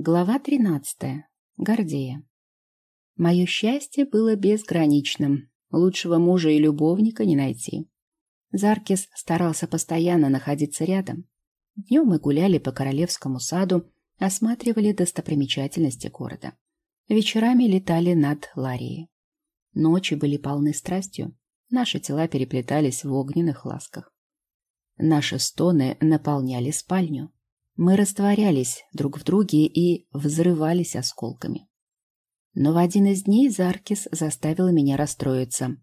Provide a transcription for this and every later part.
Глава тринадцатая. Гордея. Мое счастье было безграничным. Лучшего мужа и любовника не найти. Заркис старался постоянно находиться рядом. Днем мы гуляли по Королевскому саду, осматривали достопримечательности города. Вечерами летали над Ларией. Ночи были полны страстью. Наши тела переплетались в огненных ласках. Наши стоны наполняли спальню. Мы растворялись друг в друге и взрывались осколками. Но в один из дней Заркис заставил меня расстроиться.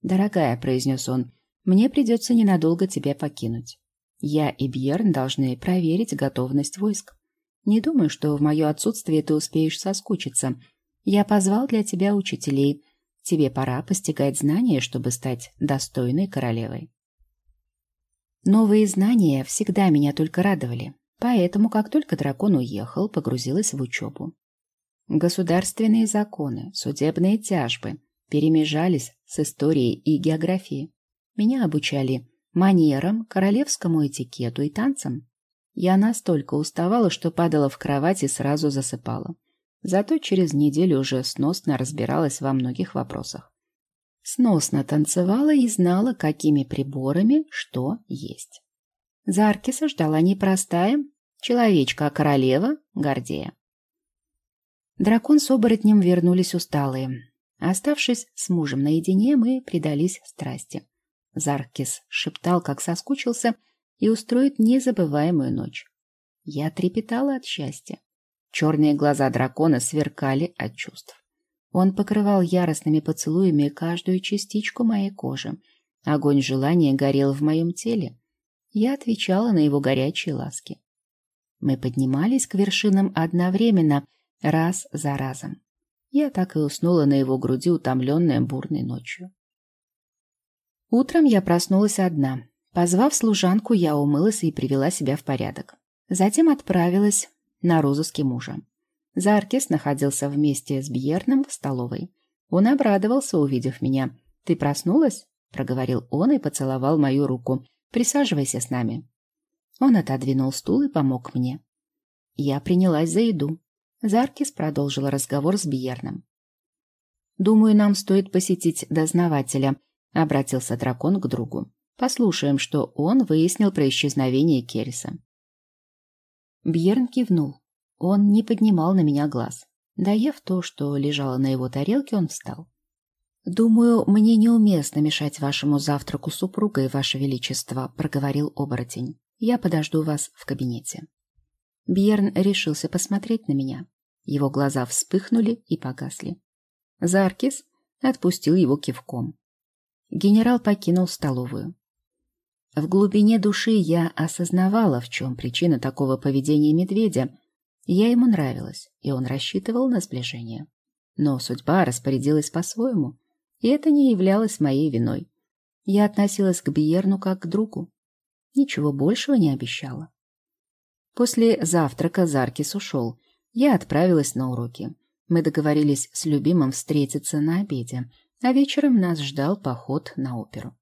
«Дорогая», — произнес он, — «мне придется ненадолго тебя покинуть. Я и Бьерн должны проверить готовность войск. Не думаю, что в мое отсутствие ты успеешь соскучиться. Я позвал для тебя учителей. Тебе пора постигать знания, чтобы стать достойной королевой». Новые знания всегда меня только радовали. Поэтому, как только дракон уехал, погрузилась в учебу. Государственные законы, судебные тяжбы перемежались с историей и географией. Меня обучали манерам, королевскому этикету и танцам. Я настолько уставала, что падала в кровать и сразу засыпала. Зато через неделю уже сносно разбиралась во многих вопросах. Сносно танцевала и знала, какими приборами что есть. За Аркиса ждала непростая человечка, а королева Гордея. Дракон с оборотнем вернулись усталые. Оставшись с мужем наедине, мы предались страсти. Заркис шептал, как соскучился, и устроит незабываемую ночь. Я трепетала от счастья. Черные глаза дракона сверкали от чувств. Он покрывал яростными поцелуями каждую частичку моей кожи. Огонь желания горел в моем теле. Я отвечала на его горячие ласки. Мы поднимались к вершинам одновременно, раз за разом. Я так и уснула на его груди, утомленная бурной ночью. Утром я проснулась одна. Позвав служанку, я умылась и привела себя в порядок. Затем отправилась на розыски мужа. Заркис находился вместе с Бьерном в столовой. Он обрадовался, увидев меня. «Ты проснулась?» — проговорил он и поцеловал мою руку. Присаживайся с нами. Он отодвинул стул и помог мне. Я принялась за еду. Заркис продолжил разговор с Биерном. «Думаю, нам стоит посетить дознавателя», — обратился дракон к другу. «Послушаем, что он выяснил про исчезновение Керриса». Бьерн кивнул. Он не поднимал на меня глаз. Доев то, что лежало на его тарелке, он встал. «Думаю, мне неуместно мешать вашему завтраку супругой, ваше величество», — проговорил оборотень. «Я подожду вас в кабинете». Бьерн решился посмотреть на меня. Его глаза вспыхнули и погасли. Заркис отпустил его кивком. Генерал покинул столовую. В глубине души я осознавала, в чем причина такого поведения медведя. Я ему нравилась, и он рассчитывал на сближение. Но судьба распорядилась по-своему и это не являлось моей виной. Я относилась к Биерну как к другу. Ничего большего не обещала. После завтрака Заркис ушел. Я отправилась на уроки. Мы договорились с любимым встретиться на обеде, а вечером нас ждал поход на оперу.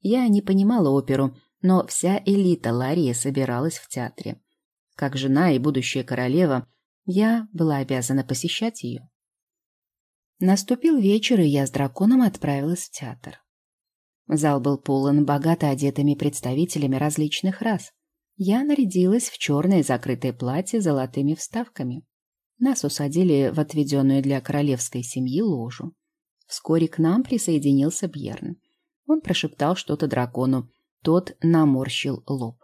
Я не понимала оперу, но вся элита Ларии собиралась в театре. Как жена и будущая королева, я была обязана посещать ее. Наступил вечер, и я с драконом отправилась в театр. Зал был полон богато одетыми представителями различных рас. Я нарядилась в черное закрытое платье с золотыми вставками. Нас усадили в отведенную для королевской семьи ложу. Вскоре к нам присоединился Бьерн. Он прошептал что-то дракону. Тот наморщил лоб.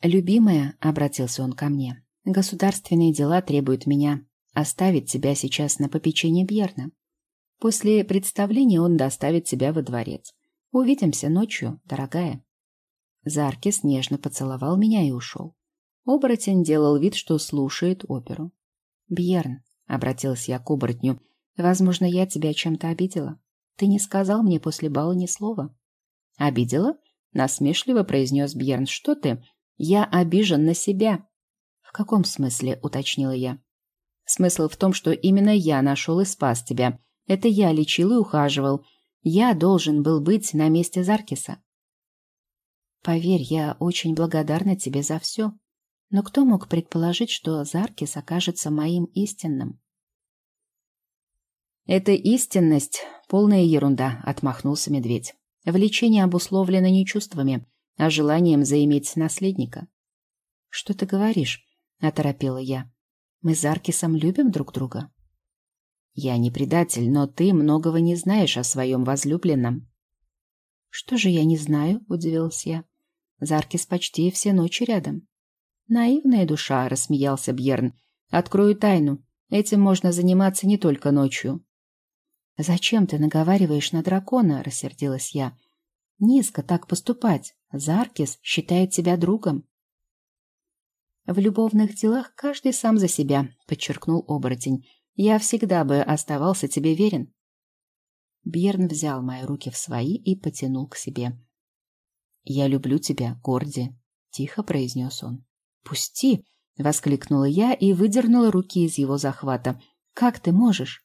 «Любимая», — обратился он ко мне, — «государственные дела требуют меня оставить тебя сейчас на попечение Бьерна. После представления он доставит тебя во дворец. Увидимся ночью, дорогая. Заркис нежно поцеловал меня и ушел. Оборотень делал вид, что слушает оперу. «Бьерн», — обратилась я к оборотню, — «возможно, я тебя чем-то обидела. Ты не сказал мне после бала ни слова». «Обидела?» — насмешливо произнес Бьерн. «Что ты? Я обижен на себя». «В каком смысле?» — уточнила я. Смысл в том, что именно я нашел и спас тебя. Это я лечил и ухаживал. Я должен был быть на месте Заркиса. Поверь, я очень благодарна тебе за все. Но кто мог предположить, что Заркис окажется моим истинным? «Это истинность — полная ерунда», — отмахнулся медведь. «Влечение обусловлено не чувствами, а желанием заиметь наследника». «Что ты говоришь?» — оторопела я. «Мы с Аркисом любим друг друга?» «Я не предатель, но ты многого не знаешь о своем возлюбленном». «Что же я не знаю?» — удивилась я. «Заркис почти все ночи рядом». «Наивная душа», — рассмеялся Бьерн. «Открою тайну. Этим можно заниматься не только ночью. «Зачем ты наговариваешь на дракона?» — рассердилась я. «Низко так поступать. Заркис считает тебя другом». «В любовных делах каждый сам за себя», — подчеркнул оборотень. «Я всегда бы оставался тебе верен». Бьерн взял мои руки в свои и потянул к себе. «Я люблю тебя, Горди», — тихо произнес он. «Пусти!» — воскликнула я и выдернула руки из его захвата. «Как ты можешь?»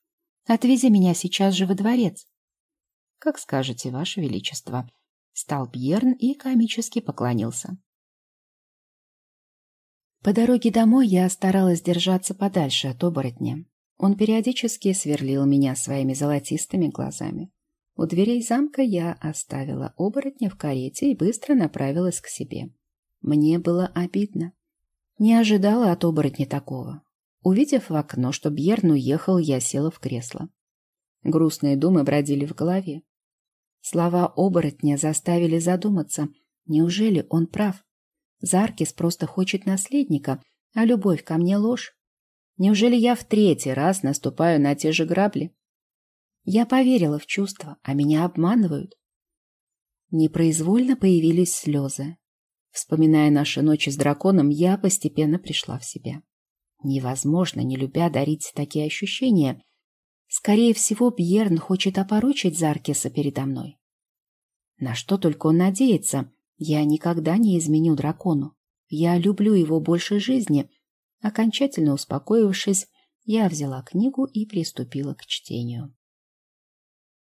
Отвези меня сейчас же во дворец. — Как скажете, Ваше Величество. Стал Бьерн и комически поклонился. По дороге домой я старалась держаться подальше от оборотня. Он периодически сверлил меня своими золотистыми глазами. У дверей замка я оставила оборотня в карете и быстро направилась к себе. Мне было обидно. Не ожидала от оборотня такого. Увидев в окно, что Бьерн уехал, я села в кресло. Грустные думы бродили в голове. Слова оборотня заставили задуматься. Неужели он прав? Заркис просто хочет наследника, а любовь ко мне ложь. Неужели я в третий раз наступаю на те же грабли? Я поверила в чувства, а меня обманывают. Непроизвольно появились слезы. Вспоминая наши ночи с драконом, я постепенно пришла в себя. Невозможно, не любя, дарить такие ощущения. Скорее всего, Бьерн хочет опорочить Заркиса передо мной. На что только он надеется. Я никогда не изменю дракону. Я люблю его больше жизни. Окончательно успокоившись, я взяла книгу и приступила к чтению.